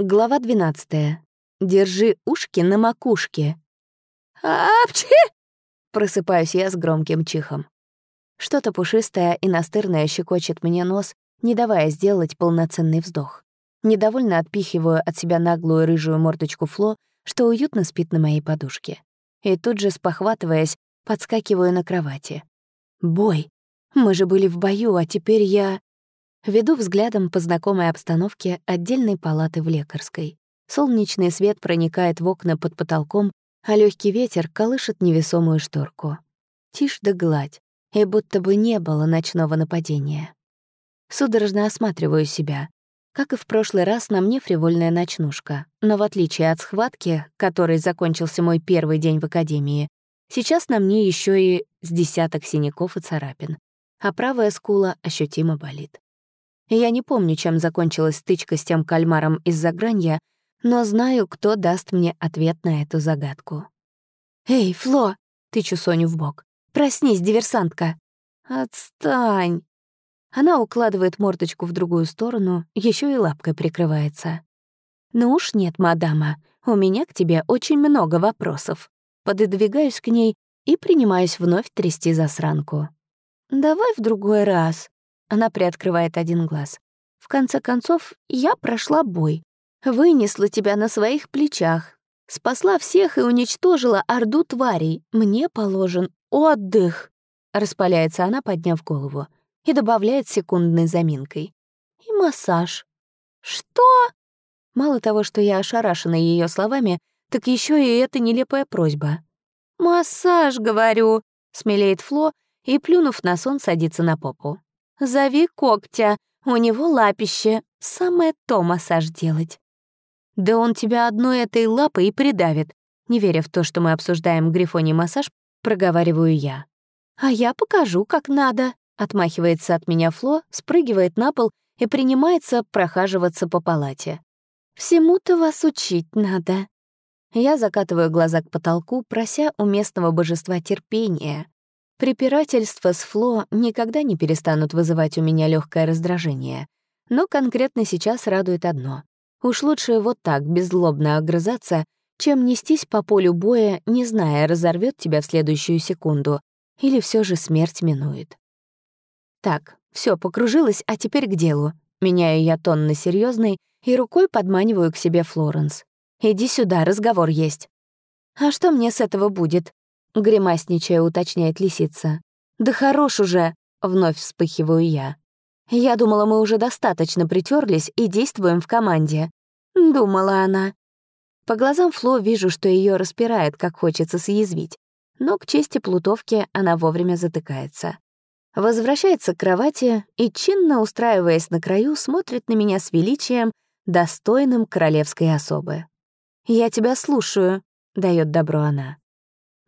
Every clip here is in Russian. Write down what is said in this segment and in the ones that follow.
Глава 12. Держи ушки на макушке. «Апчи!» Просыпаюсь я с громким чихом. Что-то пушистое и настырное щекочет мне нос, не давая сделать полноценный вздох. Недовольно отпихиваю от себя наглую рыжую мордочку Фло, что уютно спит на моей подушке. И тут же, спохватываясь, подскакиваю на кровати. Бой. Мы же были в бою, а теперь я... Веду взглядом по знакомой обстановке отдельной палаты в лекарской. Солнечный свет проникает в окна под потолком, а легкий ветер колышет невесомую шторку. Тишь да гладь, и будто бы не было ночного нападения. Судорожно осматриваю себя. Как и в прошлый раз, на мне фривольная ночнушка. Но в отличие от схватки, которой закончился мой первый день в академии, сейчас на мне еще и с десяток синяков и царапин, а правая скула ощутимо болит. Я не помню, чем закончилась стычка с тем кальмаром из-за гранья, но знаю, кто даст мне ответ на эту загадку. «Эй, Фло!» — тычу Соню в бок. «Проснись, диверсантка!» «Отстань!» Она укладывает мордочку в другую сторону, еще и лапкой прикрывается. «Ну уж нет, мадама, у меня к тебе очень много вопросов». Пододвигаюсь к ней и принимаюсь вновь трясти засранку. «Давай в другой раз», она приоткрывает один глаз. «В конце концов, я прошла бой. Вынесла тебя на своих плечах. Спасла всех и уничтожила орду тварей. Мне положен отдых!» Распаляется она, подняв голову, и добавляет секундной заминкой. «И массаж». «Что?» Мало того, что я ошарашена ее словами, так еще и эта нелепая просьба. «Массаж, говорю», — смелеет Фло и, плюнув на сон, садится на попу. Зови когтя, у него лапище, самое то массаж делать. Да он тебя одной этой лапой и придавит. Не веря в то, что мы обсуждаем грифоний массаж, проговариваю я. «А я покажу, как надо», — отмахивается от меня Фло, спрыгивает на пол и принимается прохаживаться по палате. «Всему-то вас учить надо». Я закатываю глаза к потолку, прося у местного божества терпения, Препирательства с Фло никогда не перестанут вызывать у меня легкое раздражение. Но конкретно сейчас радует одно. Уж лучше вот так беззлобно огрызаться, чем нестись по полю боя, не зная, разорвет тебя в следующую секунду, или все же смерть минует. Так, все покружилось, а теперь к делу. Меняю я тон на серьезный и рукой подманиваю к себе Флоренс. «Иди сюда, разговор есть». «А что мне с этого будет?» — гримасничая уточняет лисица. «Да хорош уже!» — вновь вспыхиваю я. «Я думала, мы уже достаточно притерлись и действуем в команде». Думала она. По глазам Фло вижу, что ее распирает, как хочется съязвить. Но к чести плутовки она вовремя затыкается. Возвращается к кровати и, чинно устраиваясь на краю, смотрит на меня с величием, достойным королевской особы. «Я тебя слушаю», — дает добро она.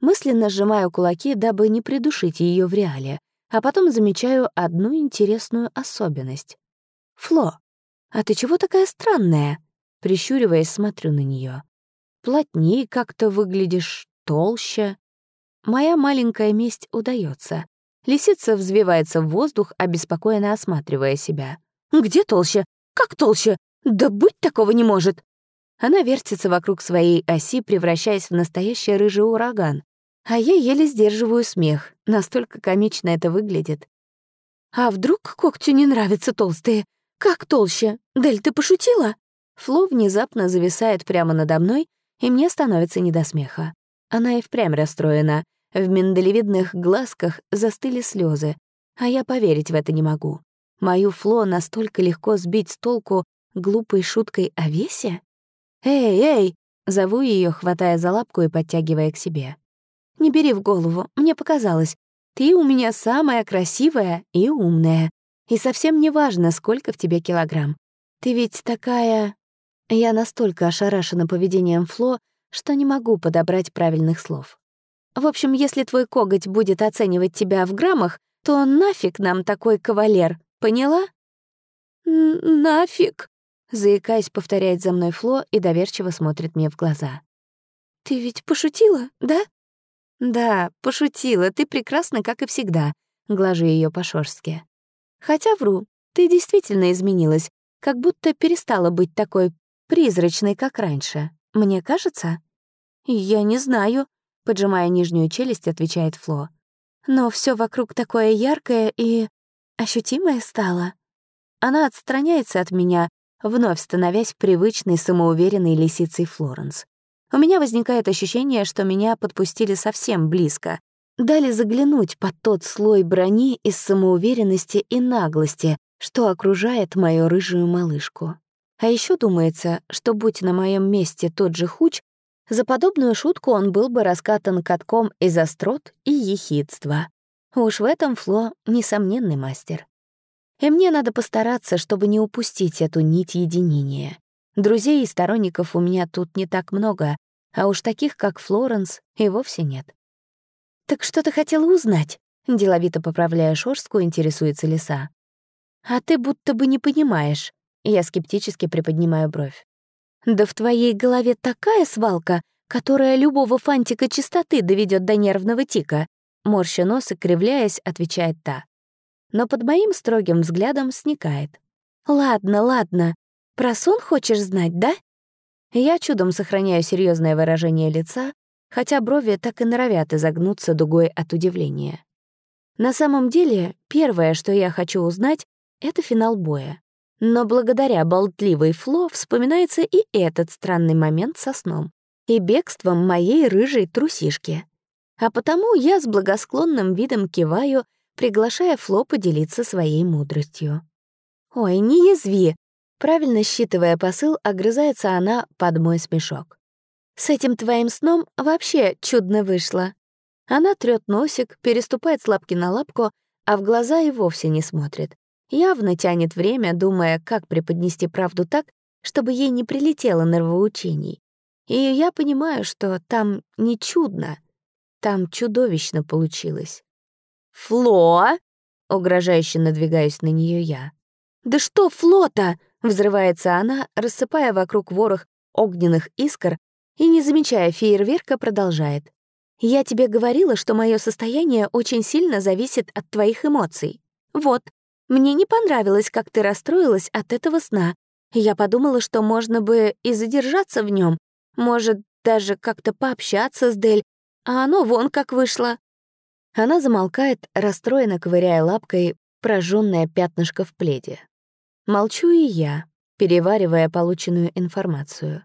Мысленно сжимаю кулаки, дабы не придушить ее в реале, а потом замечаю одну интересную особенность. «Фло, а ты чего такая странная?» Прищуриваясь, смотрю на нее. «Плотнее как-то выглядишь, толще». Моя маленькая месть удается. Лисица взвивается в воздух, обеспокоенно осматривая себя. «Где толще? Как толще? Да быть такого не может!» Она вертится вокруг своей оси, превращаясь в настоящий рыжий ураган. А я еле сдерживаю смех, настолько комично это выглядит. «А вдруг когтю не нравятся толстые? Как толще? Дель, ты пошутила?» Фло внезапно зависает прямо надо мной, и мне становится не до смеха. Она и впрямь расстроена. В миндалевидных глазках застыли слезы, а я поверить в это не могу. Мою Фло настолько легко сбить с толку глупой шуткой о весе? «Эй, эй!» — зову ее, хватая за лапку и подтягивая к себе. «Не бери в голову, мне показалось. Ты у меня самая красивая и умная. И совсем не важно, сколько в тебе килограмм. Ты ведь такая...» Я настолько ошарашена поведением Фло, что не могу подобрать правильных слов. В общем, если твой коготь будет оценивать тебя в граммах, то нафиг нам такой кавалер, поняла? «Нафиг», Заикаясь, повторяет за мной Фло и доверчиво смотрит мне в глаза. «Ты ведь пошутила, да?» «Да, пошутила, ты прекрасна, как и всегда», — глажу ее по-шорстке. «Хотя вру, ты действительно изменилась, как будто перестала быть такой призрачный, как раньше. Мне кажется?» «Я не знаю», — поджимая нижнюю челюсть, отвечает Фло. «Но все вокруг такое яркое и ощутимое стало». Она отстраняется от меня, вновь становясь привычной самоуверенной лисицей Флоренс. У меня возникает ощущение, что меня подпустили совсем близко, дали заглянуть под тот слой брони из самоуверенности и наглости, что окружает мою рыжую малышку. А еще думается, что будь на моем месте тот же Хуч, за подобную шутку он был бы раскатан катком из острот и ехидства. Уж в этом Фло — несомненный мастер. И мне надо постараться, чтобы не упустить эту нить единения. Друзей и сторонников у меня тут не так много, а уж таких, как Флоренс, и вовсе нет. «Так что ты хотела узнать?» — деловито поправляя шорстку, интересуется лиса. «А ты будто бы не понимаешь». Я скептически приподнимаю бровь. «Да в твоей голове такая свалка, которая любого фантика чистоты доведет до нервного тика», морща нос и кривляясь, отвечает та. Но под моим строгим взглядом сникает. «Ладно, ладно. Про сон хочешь знать, да?» Я чудом сохраняю серьезное выражение лица, хотя брови так и норовят изогнуться дугой от удивления. На самом деле, первое, что я хочу узнать, это финал боя. Но благодаря болтливой Фло вспоминается и этот странный момент со сном и бегством моей рыжей трусишки. А потому я с благосклонным видом киваю, приглашая Фло поделиться своей мудростью. «Ой, не язви!» Правильно считывая посыл, огрызается она под мой смешок. «С этим твоим сном вообще чудно вышло». Она трёт носик, переступает с лапки на лапку, а в глаза и вовсе не смотрит. Явно тянет время, думая, как преподнести правду так, чтобы ей не прилетело нервоучений. И я понимаю, что там не чудно, там чудовищно получилось. «Фло!» — угрожающе надвигаюсь на нее я. «Да что флота?» — взрывается она, рассыпая вокруг ворох огненных искр и, не замечая фейерверка, продолжает. «Я тебе говорила, что мое состояние очень сильно зависит от твоих эмоций. Вот, мне не понравилось, как ты расстроилась от этого сна. Я подумала, что можно бы и задержаться в нем, может, даже как-то пообщаться с Дель, а оно вон как вышло». Она замолкает, расстроенно ковыряя лапкой прожженное пятнышко в пледе. Молчу и я, переваривая полученную информацию.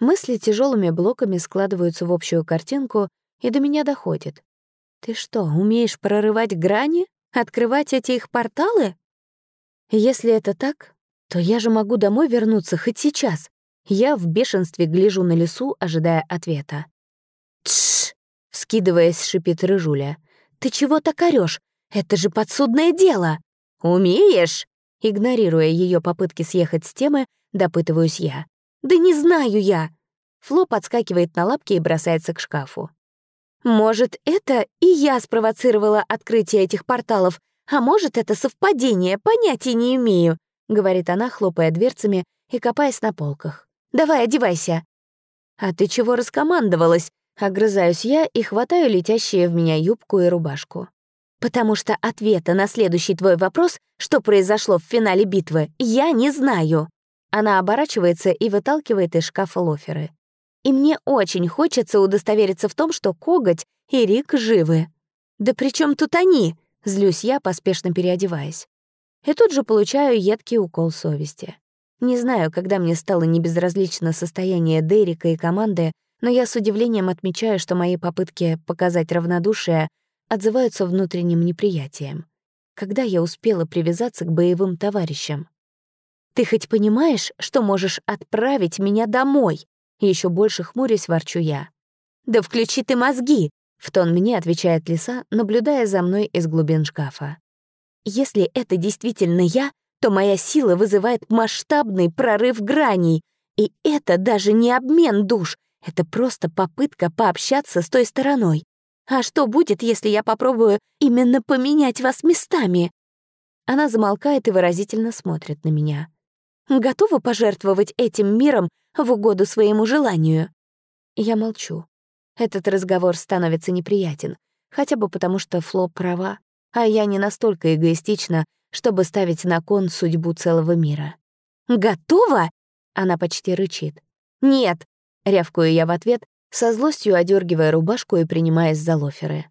Мысли тяжелыми блоками складываются в общую картинку, и до меня доходит. «Ты что, умеешь прорывать грани? Открывать эти их порталы?» Если это так, то я же могу домой вернуться хоть сейчас. Я в бешенстве гляжу на лесу, ожидая ответа. «Тш!» — вскидываясь, шипит Рыжуля. «Ты чего так орёшь? Это же подсудное дело!» «Умеешь?» Игнорируя ее попытки съехать с темы, допытываюсь я. «Да не знаю я!» Фло подскакивает на лапки и бросается к шкафу. «Может, это и я спровоцировала открытие этих порталов, «А может, это совпадение, понятия не имею», — говорит она, хлопая дверцами и копаясь на полках. «Давай, одевайся». «А ты чего раскомандовалась?» — огрызаюсь я и хватаю летящие в меня юбку и рубашку. «Потому что ответа на следующий твой вопрос, что произошло в финале битвы, я не знаю». Она оборачивается и выталкивает из шкафа лоферы. И мне очень хочется удостовериться в том, что Коготь и Рик живы. Да при чем тут они? Злюсь я, поспешно переодеваясь. И тут же получаю едкий укол совести. Не знаю, когда мне стало небезразлично состояние Дерека и команды, но я с удивлением отмечаю, что мои попытки показать равнодушие отзываются внутренним неприятием. Когда я успела привязаться к боевым товарищам? «Ты хоть понимаешь, что можешь отправить меня домой?» Еще больше хмурясь ворчу я. «Да включи ты мозги! В тон мне отвечает лиса, наблюдая за мной из глубин шкафа. Если это действительно я, то моя сила вызывает масштабный прорыв граней. И это даже не обмен душ, это просто попытка пообщаться с той стороной. А что будет, если я попробую именно поменять вас местами? Она замолкает и выразительно смотрит на меня. Готова пожертвовать этим миром в угоду своему желанию? Я молчу. Этот разговор становится неприятен, хотя бы потому, что Фло права, а я не настолько эгоистична, чтобы ставить на кон судьбу целого мира. «Готова?» Она почти рычит. «Нет!» — рявкую я в ответ, со злостью одергивая рубашку и принимаясь за лоферы.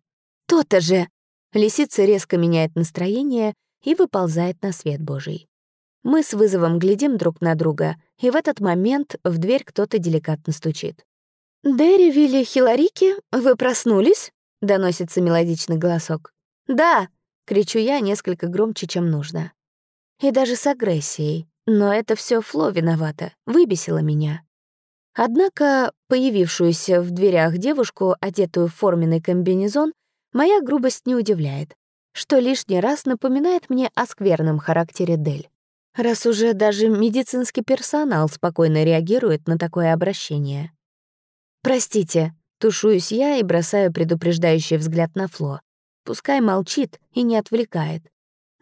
«То-то же!» Лисица резко меняет настроение и выползает на свет Божий. Мы с вызовом глядим друг на друга, и в этот момент в дверь кто-то деликатно стучит. «Дерри, Вилли, Хиларики, вы проснулись?» — доносится мелодичный голосок. «Да!» — кричу я несколько громче, чем нужно. И даже с агрессией. Но это все Фло виновата, выбесила меня. Однако появившуюся в дверях девушку, одетую в форменный комбинезон, моя грубость не удивляет, что лишний раз напоминает мне о скверном характере Дель. Раз уже даже медицинский персонал спокойно реагирует на такое обращение. «Простите», — тушуюсь я и бросаю предупреждающий взгляд на Фло. Пускай молчит и не отвлекает.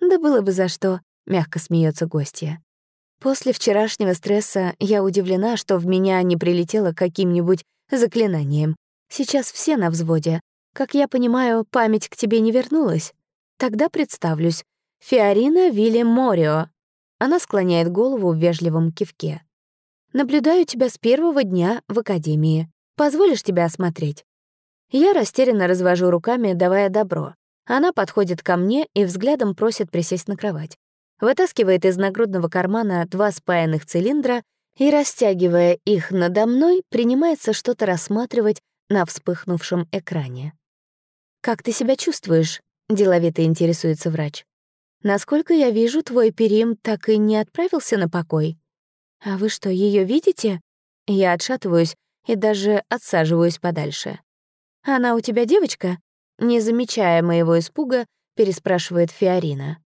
«Да было бы за что», — мягко смеется гостья. После вчерашнего стресса я удивлена, что в меня не прилетело каким-нибудь заклинанием. Сейчас все на взводе. Как я понимаю, память к тебе не вернулась. Тогда представлюсь. Фиорина Вилли Морио. Она склоняет голову в вежливом кивке. Наблюдаю тебя с первого дня в академии. Позволишь тебя осмотреть? Я растерянно развожу руками, давая добро. Она подходит ко мне и взглядом просит присесть на кровать вытаскивает из нагрудного кармана два спаянных цилиндра и, растягивая их надо мной, принимается что-то рассматривать на вспыхнувшем экране. «Как ты себя чувствуешь?» — деловито интересуется врач. «Насколько я вижу, твой перим так и не отправился на покой. А вы что, ее видите?» Я отшатываюсь и даже отсаживаюсь подальше. «Она у тебя девочка?» Не замечая моего испуга, переспрашивает Фиорина.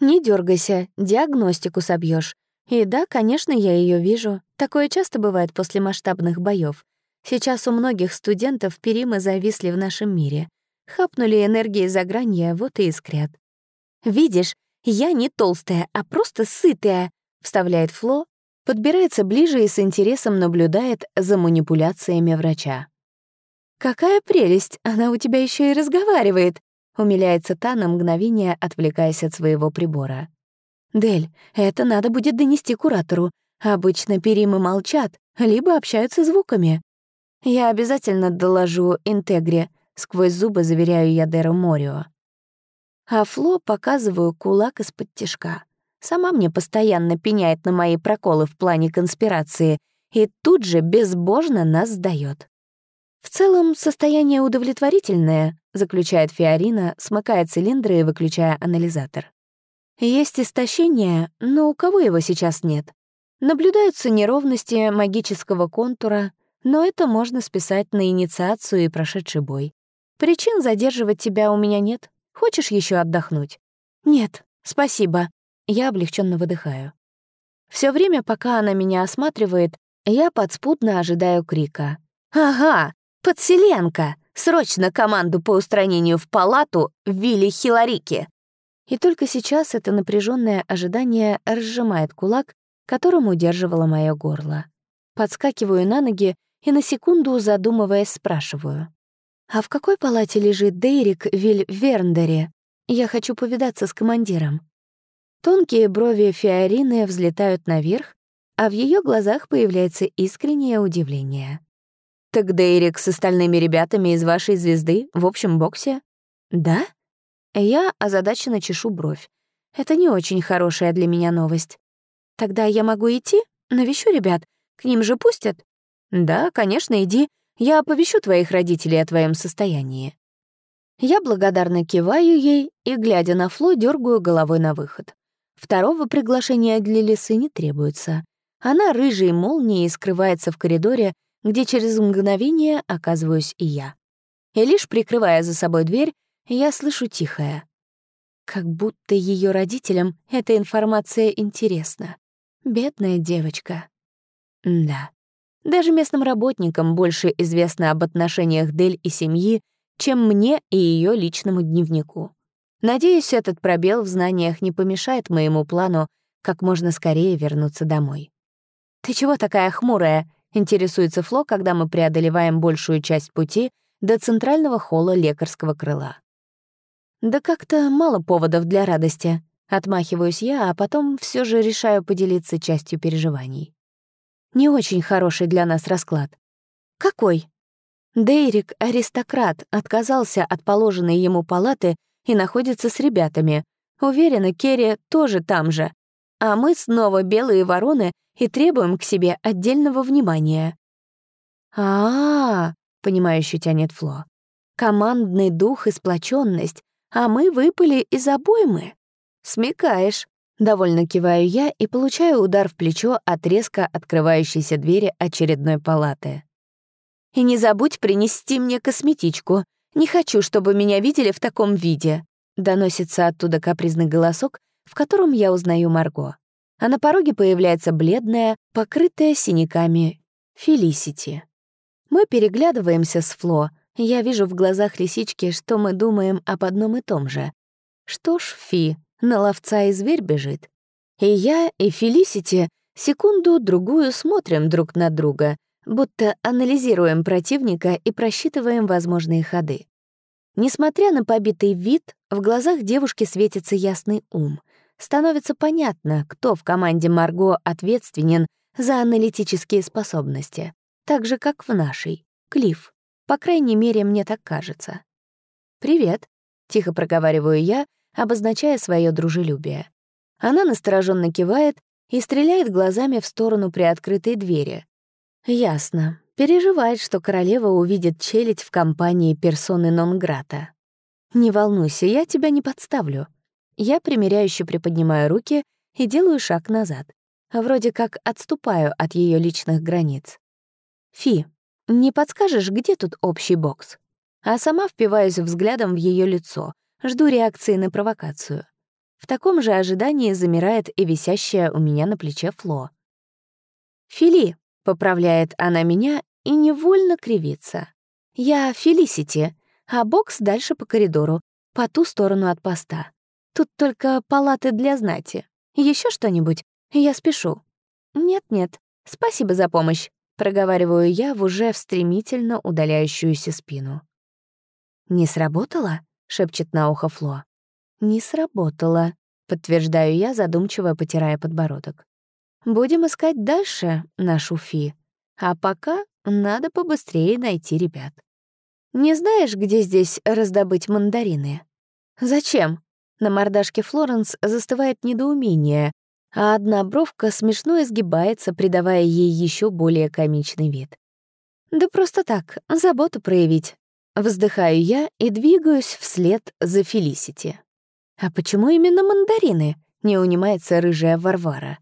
Не дергайся, диагностику собьешь. И да, конечно, я ее вижу. Такое часто бывает после масштабных боев. Сейчас у многих студентов перимы зависли в нашем мире. Хапнули энергии за гранья, вот и искрят. «Видишь, я не толстая, а просто сытая», — вставляет Фло, подбирается ближе и с интересом наблюдает за манипуляциями врача. «Какая прелесть, она у тебя еще и разговаривает», Умиляется та на мгновение, отвлекаясь от своего прибора. «Дель, это надо будет донести куратору. Обычно перимы молчат, либо общаются звуками. Я обязательно доложу Интегре», — сквозь зубы заверяю я Деру Морио. А Фло показываю кулак из-под тишка. Сама мне постоянно пеняет на мои проколы в плане конспирации и тут же безбожно нас сдаёт. В целом, состояние удовлетворительное, заключает Фиорина, смыкая цилиндры и выключая анализатор. Есть истощение, но у кого его сейчас нет? Наблюдаются неровности магического контура, но это можно списать на инициацию и прошедший бой. Причин задерживать тебя у меня нет. Хочешь еще отдохнуть? Нет, спасибо. Я облегченно выдыхаю. Все время, пока она меня осматривает, я подспудно ожидаю крика. «Ага, «Подселенка! Срочно команду по устранению в палату Вилли Хиларики!» И только сейчас это напряженное ожидание разжимает кулак, которым удерживало мое горло. Подскакиваю на ноги и на секунду, задумываясь, спрашиваю. «А в какой палате лежит Дейрик Виль Верндере? Я хочу повидаться с командиром». Тонкие брови Фиорины взлетают наверх, а в ее глазах появляется искреннее удивление. «Так Дейрик с остальными ребятами из вашей звезды в общем боксе?» «Да?» Я озадаченно чешу бровь. Это не очень хорошая для меня новость. «Тогда я могу идти? Навещу ребят. К ним же пустят?» «Да, конечно, иди. Я оповещу твоих родителей о твоем состоянии». Я благодарно киваю ей и, глядя на Фло, дергаю головой на выход. Второго приглашения для лисы не требуется. Она рыжей молнией скрывается в коридоре, где через мгновение оказываюсь и я. И лишь прикрывая за собой дверь, я слышу тихое. Как будто ее родителям эта информация интересна. Бедная девочка. Да. Даже местным работникам больше известно об отношениях Дель и семьи, чем мне и ее личному дневнику. Надеюсь, этот пробел в знаниях не помешает моему плану как можно скорее вернуться домой. «Ты чего такая хмурая?» Интересуется Фло, когда мы преодолеваем большую часть пути до центрального холла лекарского крыла. Да как-то мало поводов для радости. Отмахиваюсь я, а потом все же решаю поделиться частью переживаний. Не очень хороший для нас расклад. Какой? Дейрик, аристократ, отказался от положенной ему палаты и находится с ребятами. Уверена, Керри тоже там же. А мы снова белые вороны и требуем к себе отдельного внимания. А, -а, -а понимающе тянет Фло. Командный дух и сплоченность, а мы выпали из обоймы. Смекаешь. Довольно киваю я и получаю удар в плечо от резко открывающейся двери очередной палаты. И не забудь принести мне косметичку. Не хочу, чтобы меня видели в таком виде. Доносится оттуда капризный голосок, в котором я узнаю Марго. А на пороге появляется бледная, покрытая синяками Фелисити. Мы переглядываемся с Фло. Я вижу в глазах лисички, что мы думаем об одном и том же. Что ж, Фи, на ловца и зверь бежит. И я, и Фелисити секунду-другую смотрим друг на друга, будто анализируем противника и просчитываем возможные ходы. Несмотря на побитый вид, в глазах девушки светится ясный ум. Становится понятно, кто в команде Марго ответственен за аналитические способности, так же, как в нашей, Клифф. По крайней мере, мне так кажется. «Привет», — тихо проговариваю я, обозначая свое дружелюбие. Она настороженно кивает и стреляет глазами в сторону приоткрытой двери. Ясно. Переживает, что королева увидит челядь в компании персоны нон-грата. «Не волнуйся, я тебя не подставлю». Я примиряюще приподнимаю руки и делаю шаг назад. Вроде как отступаю от ее личных границ. «Фи, не подскажешь, где тут общий бокс?» А сама впиваюсь взглядом в ее лицо, Жду реакции на провокацию. В таком же ожидании замирает и висящая у меня на плече Фло. «Фили», — поправляет она меня и невольно кривится. «Я Фелисити, а бокс дальше по коридору, по ту сторону от поста. Тут только палаты для знати. Еще что-нибудь? Я спешу». «Нет-нет, спасибо за помощь», — проговариваю я в уже в стремительно удаляющуюся спину. «Не сработало?» шепчет на ухо Фло. «Не сработало», — подтверждаю я, задумчиво потирая подбородок. «Будем искать дальше нашу Фи. А пока надо побыстрее найти ребят. Не знаешь, где здесь раздобыть мандарины?» «Зачем?» На мордашке Флоренс застывает недоумение, а одна бровка смешно изгибается, придавая ей еще более комичный вид. «Да просто так, заботу проявить. Вздыхаю я и двигаюсь вслед за Фелисити. «А почему именно мандарины?» — не унимается рыжая Варвара.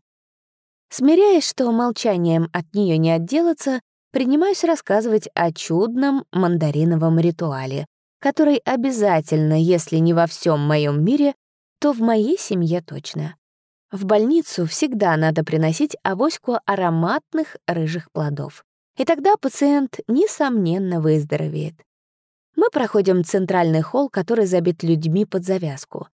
Смиряясь, что молчанием от нее не отделаться, принимаюсь рассказывать о чудном мандариновом ритуале, который обязательно, если не во всем моем мире, то в моей семье точно. В больницу всегда надо приносить авоську ароматных рыжих плодов. И тогда пациент, несомненно, выздоровеет мы проходим центральный холл, который забит людьми под завязку.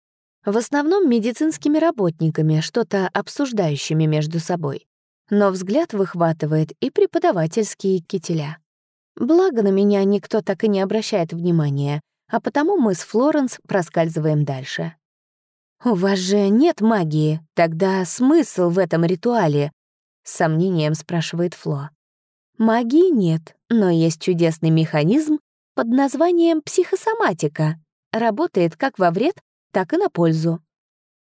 В основном медицинскими работниками, что-то обсуждающими между собой. Но взгляд выхватывает и преподавательские кителя. Благо на меня никто так и не обращает внимания, а потому мы с Флоренс проскальзываем дальше. «У вас же нет магии, тогда смысл в этом ритуале?» — с сомнением спрашивает Фло. «Магии нет, но есть чудесный механизм, под названием психосоматика. Работает как во вред, так и на пользу.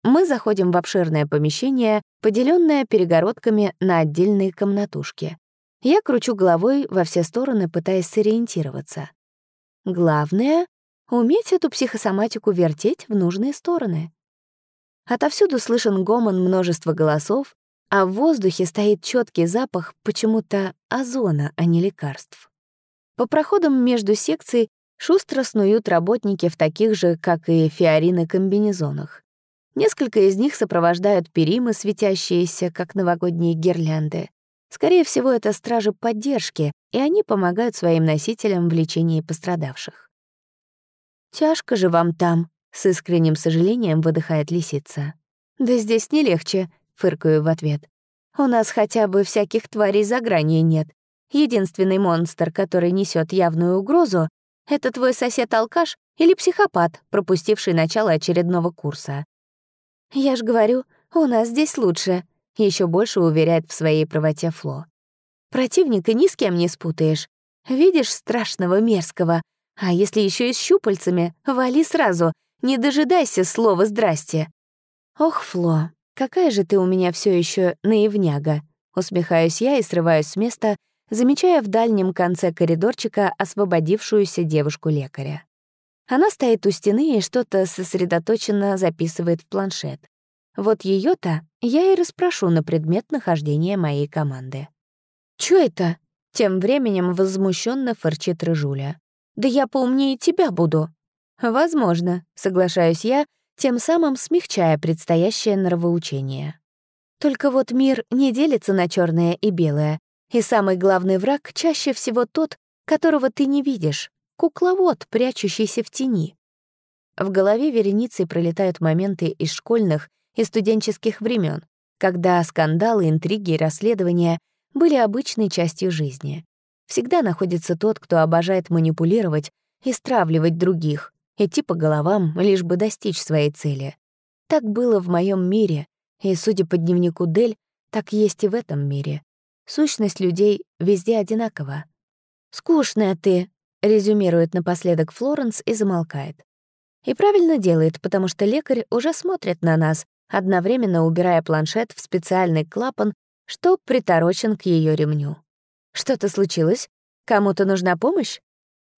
Мы заходим в обширное помещение, поделенное перегородками на отдельные комнатушки. Я кручу головой во все стороны, пытаясь сориентироваться. Главное — уметь эту психосоматику вертеть в нужные стороны. Отовсюду слышен гомон множества голосов, а в воздухе стоит четкий запах почему-то озона, а не лекарств. По проходам между секций шустро снуют работники в таких же, как и фиорины, комбинезонах. Несколько из них сопровождают перимы, светящиеся, как новогодние гирлянды. Скорее всего, это стражи поддержки, и они помогают своим носителям в лечении пострадавших. «Тяжко же вам там», — с искренним сожалением выдыхает лисица. «Да здесь не легче», — фыркаю в ответ. «У нас хотя бы всяких тварей за гранью нет, Единственный монстр, который несет явную угрозу, это твой сосед-алкаш или психопат, пропустивший начало очередного курса. Я ж говорю, у нас здесь лучше, еще больше уверяет в своей правоте Фло. Противника ни с кем не спутаешь. Видишь страшного мерзкого, а если еще и с щупальцами, вали сразу, не дожидайся слова «здрасте». Ох, Фло, какая же ты у меня все еще наивняга. Усмехаюсь я и срываюсь с места, замечая в дальнем конце коридорчика освободившуюся девушку-лекаря. Она стоит у стены и что-то сосредоточенно записывает в планшет. Вот ее то я и расспрошу на предмет нахождения моей команды. «Чё это?» — тем временем возмущенно фырчит Рыжуля. «Да я поумнее тебя буду». «Возможно», — соглашаюсь я, тем самым смягчая предстоящее нравоучение. Только вот мир не делится на черное и белое, и самый главный враг чаще всего тот, которого ты не видишь, кукловод, прячущийся в тени. В голове вереницей пролетают моменты из школьных и студенческих времен, когда скандалы, интриги и расследования были обычной частью жизни. Всегда находится тот, кто обожает манипулировать и стравливать других, идти по головам, лишь бы достичь своей цели. Так было в моем мире, и, судя по дневнику Дель, так есть и в этом мире. Сущность людей везде одинакова. «Скучная ты», — резюмирует напоследок Флоренс и замолкает. И правильно делает, потому что лекарь уже смотрит на нас, одновременно убирая планшет в специальный клапан, что приторочен к ее ремню. «Что-то случилось? Кому-то нужна помощь?»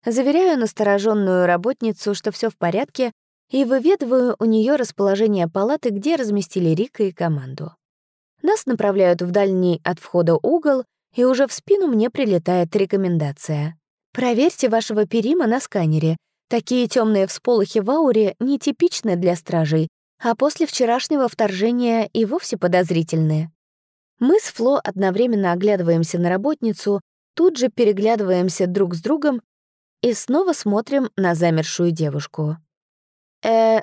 Заверяю настороженную работницу, что все в порядке, и выведываю у нее расположение палаты, где разместили Рика и команду. Нас направляют в дальний от входа угол, и уже в спину мне прилетает рекомендация. «Проверьте вашего перима на сканере. Такие темные всполохи в ауре нетипичны для стражей, а после вчерашнего вторжения и вовсе подозрительны». Мы с Фло одновременно оглядываемся на работницу, тут же переглядываемся друг с другом и снова смотрим на замершую девушку. «Э,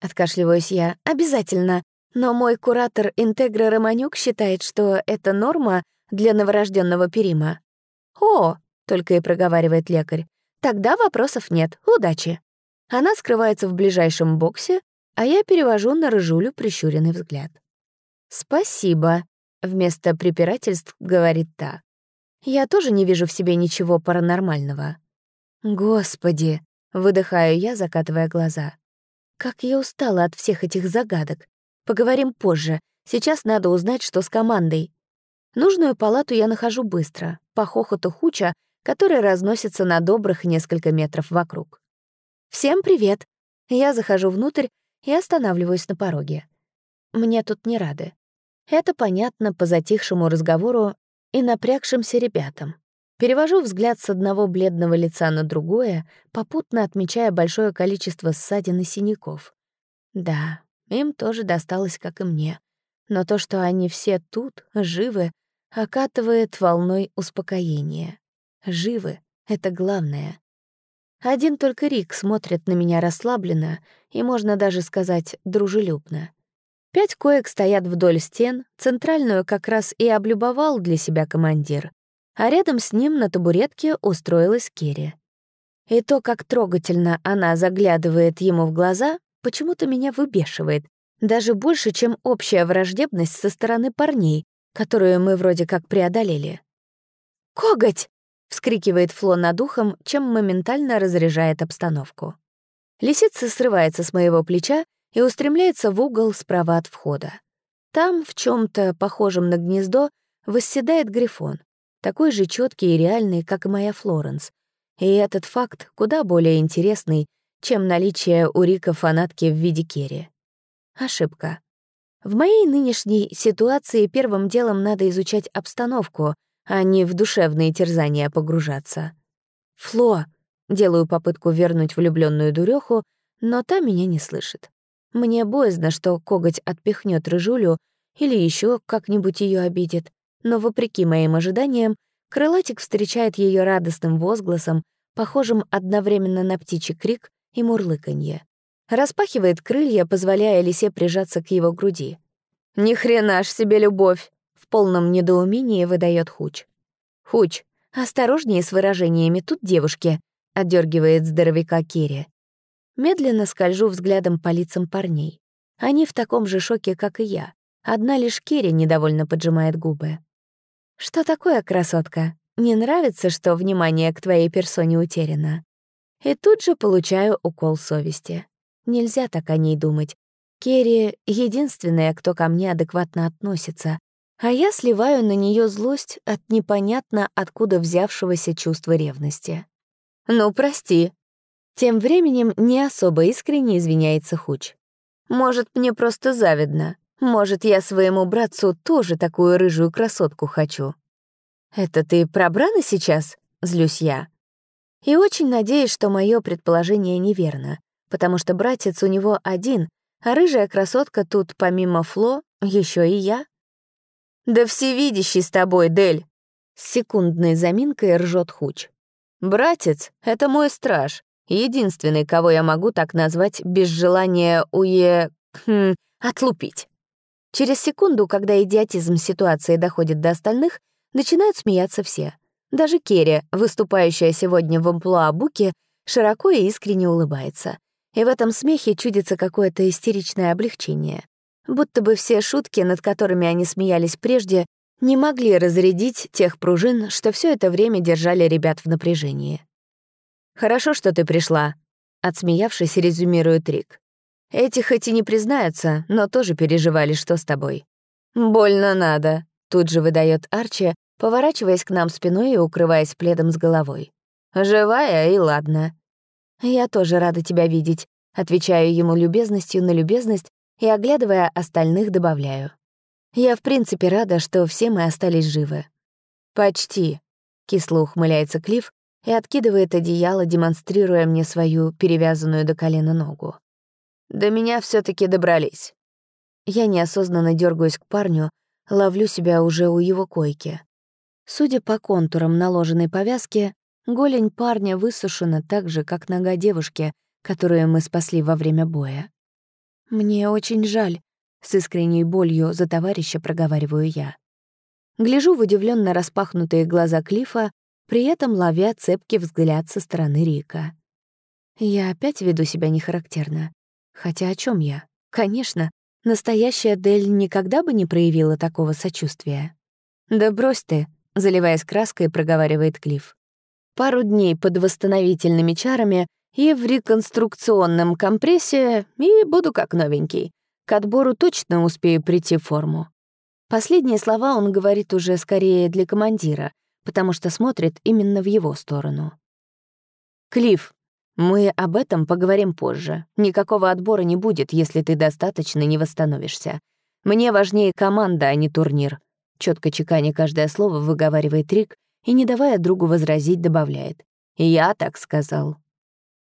откашливаюсь я, — «обязательно. Но мой куратор Интегра Романюк считает, что это норма для новорожденного Перима». «О!» — только и проговаривает лекарь. «Тогда вопросов нет. Удачи». Она скрывается в ближайшем боксе, а я перевожу на Рыжулю прищуренный взгляд. «Спасибо», — вместо препирательств говорит та. «Я тоже не вижу в себе ничего паранормального». «Господи», — выдыхаю я, закатывая глаза. «Как я устала от всех этих загадок. Поговорим позже. Сейчас надо узнать, что с командой». Нужную палату я нахожу быстро, по хохоту Хуча, который разносится на добрых несколько метров вокруг. «Всем привет!» Я захожу внутрь и останавливаюсь на пороге. Мне тут не рады. Это понятно по затихшему разговору и напрягшимся ребятам. Перевожу взгляд с одного бледного лица на другое, попутно отмечая большое количество ссадин и синяков. Да, им тоже досталось, как и мне. Но то, что они все тут, живы, окатывает волной успокоения. Живы — это главное. Один только Рик смотрит на меня расслабленно и, можно даже сказать, дружелюбно. Пять коек стоят вдоль стен, центральную как раз и облюбовал для себя командир, а рядом с ним на табуретке устроилась Керри. И то, как трогательно она заглядывает ему в глаза, почему-то меня выбешивает, даже больше, чем общая враждебность со стороны парней, которую мы вроде как преодолели. «Коготь!» — вскрикивает Фло над ухом, чем моментально разряжает обстановку. Лисица срывается с моего плеча и устремляется в угол справа от входа. Там, в чем то похожем на гнездо, восседает грифон, такой же четкий и реальный, как и моя Флоренс. И этот факт куда более интересный, чем наличие у Рика фанатки в виде Керри. Ошибка. В моей нынешней ситуации первым делом надо изучать обстановку, а не в душевные терзания погружаться. «Фло!» — делаю попытку вернуть влюбленную дуреху, но та меня не слышит. Мне боязно, что коготь отпихнет рыжулю или еще как-нибудь ее обидит, но, вопреки моим ожиданиям, крылатик встречает ее радостным возгласом, похожим одновременно на птичий крик и мурлыканье. Распахивает крылья, позволяя лисе прижаться к его груди. «Ни хрена ж себе любовь!» — в полном недоумении выдает Хуч. «Хуч, осторожнее с выражениями тут девушки», — отдергивает здоровяка Керри. Медленно скольжу взглядом по лицам парней. Они в таком же шоке, как и я. Одна лишь Керри недовольно поджимает губы. «Что такое, красотка? Не нравится, что внимание к твоей персоне утеряно?» И тут же получаю укол совести. Нельзя так о ней думать. Керри — единственная, кто ко мне адекватно относится, а я сливаю на нее злость от непонятно откуда взявшегося чувства ревности. «Ну, прости». Тем временем не особо искренне извиняется Хуч. «Может, мне просто завидно. Может, я своему братцу тоже такую рыжую красотку хочу». «Это ты про Брана сейчас?» — злюсь я. И очень надеюсь, что мое предположение неверно, потому что братец у него один, а рыжая красотка тут, помимо Фло, еще и я. «Да всевидящий с тобой, Дель!» С секундной заминкой ржет Хуч. «Братец — это мой страж, единственный, кого я могу так назвать без желания уе... Хм, отлупить». Через секунду, когда идиотизм ситуации доходит до остальных, начинают смеяться все. Даже Керри, выступающая сегодня в амплуа Буки, широко и искренне улыбается. И в этом смехе чудится какое-то истеричное облегчение. Будто бы все шутки, над которыми они смеялись прежде, не могли разрядить тех пружин, что все это время держали ребят в напряжении. «Хорошо, что ты пришла», — отсмеявшись, резюмирует Рик. «Эти хоть и не признаются, но тоже переживали, что с тобой». «Больно надо», — тут же выдает Арчи, поворачиваясь к нам спиной и укрываясь пледом с головой. «Живая и ладно». «Я тоже рада тебя видеть», — отвечаю ему любезностью на любезность и, оглядывая остальных, добавляю. Я в принципе рада, что все мы остались живы. «Почти», — кисло ухмыляется Клифф и откидывает одеяло, демонстрируя мне свою перевязанную до колена ногу. До меня все таки добрались. Я неосознанно дергаюсь к парню, ловлю себя уже у его койки. Судя по контурам наложенной повязки, голень парня высушена так же, как нога девушки, которую мы спасли во время боя. «Мне очень жаль», с искренней болью за товарища проговариваю я. Гляжу в удивленно распахнутые глаза Клифа, при этом ловя цепкий взгляд со стороны Рика. Я опять веду себя нехарактерно. Хотя о чем я? Конечно, настоящая Дель никогда бы не проявила такого сочувствия. «Да брось ты», — заливаясь краской, проговаривает Клифф. «Пару дней под восстановительными чарами и в реконструкционном компрессе, и буду как новенький. К отбору точно успею прийти в форму. Последние слова он говорит уже скорее для командира, потому что смотрит именно в его сторону. «Клифф, мы об этом поговорим позже. Никакого отбора не будет, если ты достаточно не восстановишься. Мне важнее команда, а не турнир», — четко чеканя каждое слово выговаривает Рик и, не давая другу возразить, добавляет. «Я так сказал».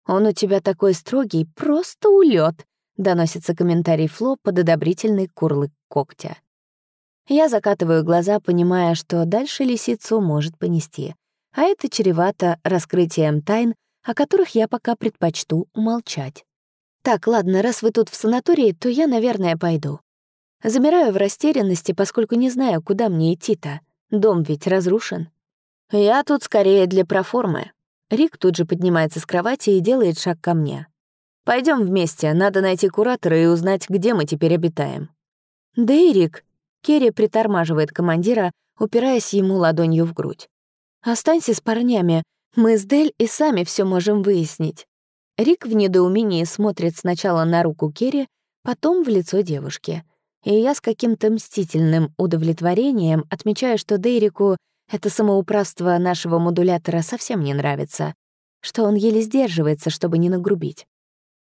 «Он у тебя такой строгий, просто улет, — доносится комментарий Фло под одобрительный курлык когтя. Я закатываю глаза, понимая, что дальше лисицу может понести, а это чревато раскрытием тайн, о которых я пока предпочту умолчать. Так, ладно, раз вы тут в санатории, то я, наверное, пойду. Замираю в растерянности, поскольку не знаю, куда мне идти-то. Дом ведь разрушен. Я тут скорее для проформы. Рик тут же поднимается с кровати и делает шаг ко мне. Пойдем вместе, надо найти куратора и узнать, где мы теперь обитаем». «Дейрик!» — Керри притормаживает командира, упираясь ему ладонью в грудь. «Останься с парнями, мы с Дель и сами все можем выяснить». Рик в недоумении смотрит сначала на руку Керри, потом в лицо девушки. И я с каким-то мстительным удовлетворением отмечаю, что Дейрику это самоуправство нашего модулятора совсем не нравится, что он еле сдерживается, чтобы не нагрубить.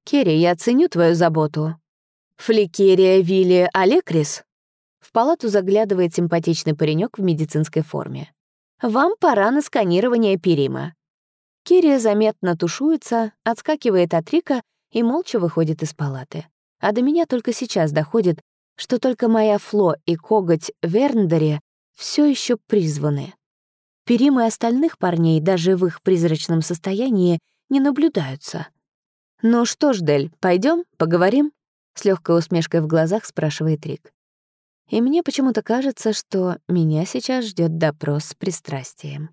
«Керри, я ценю твою заботу». «Фликерия Вилли Алекрис?» В палату заглядывает симпатичный паренек в медицинской форме. «Вам пора на сканирование Перима». Керри заметно тушуется, отскакивает от Рика и молча выходит из палаты. А до меня только сейчас доходит, что только моя Фло и коготь Верндере все еще призваны. Перимы остальных парней даже в их призрачном состоянии не наблюдаются. «Ну что ж, Дель, пойдем, поговорим?» С легкой усмешкой в глазах спрашивает Рик. И мне почему-то кажется, что меня сейчас ждет допрос с пристрастием.